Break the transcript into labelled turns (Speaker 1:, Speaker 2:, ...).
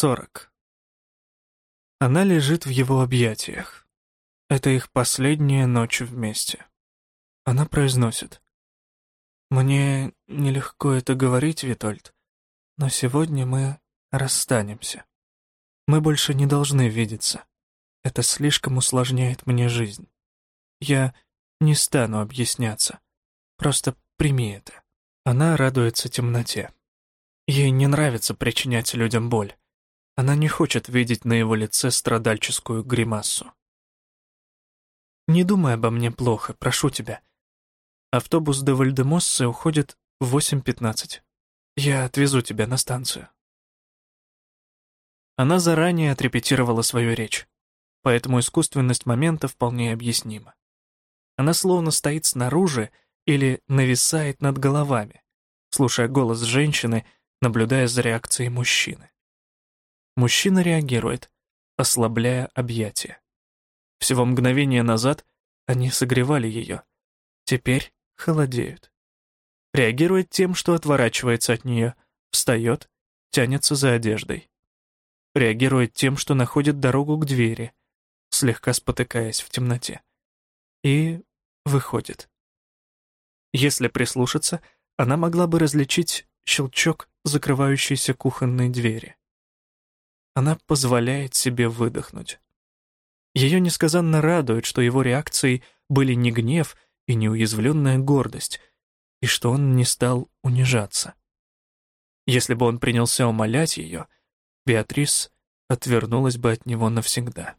Speaker 1: Сорок. Она лежит в его объятиях. Это их последняя ночь вместе. Она произносит. «Мне нелегко это говорить, Витольд, но сегодня мы расстанемся. Мы больше не должны видеться. Это слишком усложняет мне жизнь. Я не стану объясняться. Просто прими это». Она радуется темноте. Ей не нравится причинять людям боль. Она не хочет видеть на его лице страдальческую гримасу. «Не думай обо мне плохо, прошу тебя. Автобус до Вальдемоссы уходит в 8.15. Я отвезу тебя на станцию». Она заранее отрепетировала свою речь, поэтому искусственность момента вполне объяснима. Она словно стоит снаружи или нависает над головами, слушая голос женщины, наблюдая за реакцией мужчины. Мужчина реагирует, ослабляя объятия. Всего мгновение назад они согревали ее. Теперь холодеют. Реагирует тем, что отворачивается от нее, встает, тянется за одеждой. Реагирует тем, что находит дорогу к двери, слегка спотыкаясь в темноте. И выходит. Если прислушаться, она могла бы различить щелчок закрывающейся кухонной двери она позволяет себе выдохнуть. Ее несказанно радует, что его реакцией были не гнев и не уязвленная гордость, и что он не стал унижаться. Если бы он принялся умолять ее, Беатрис отвернулась бы от него навсегда.